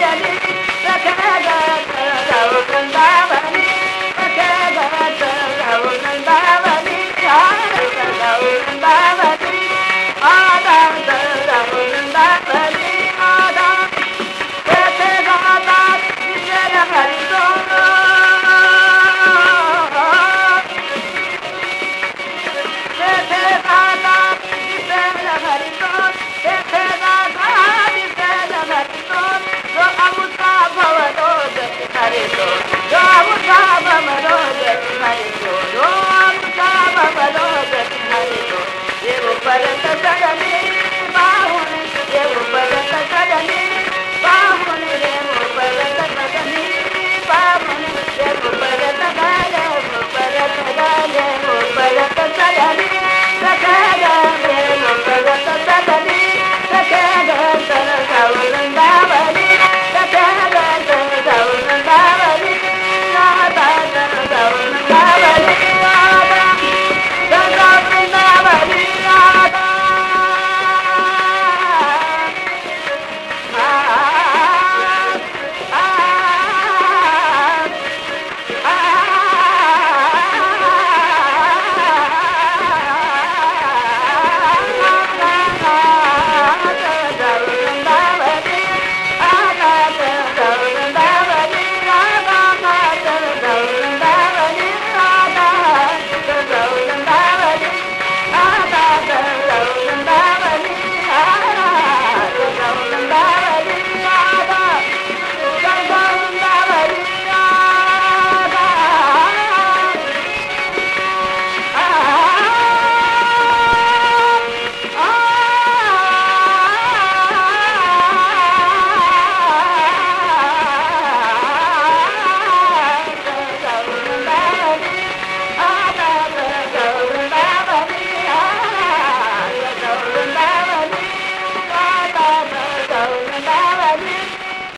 Yeah, you yeah.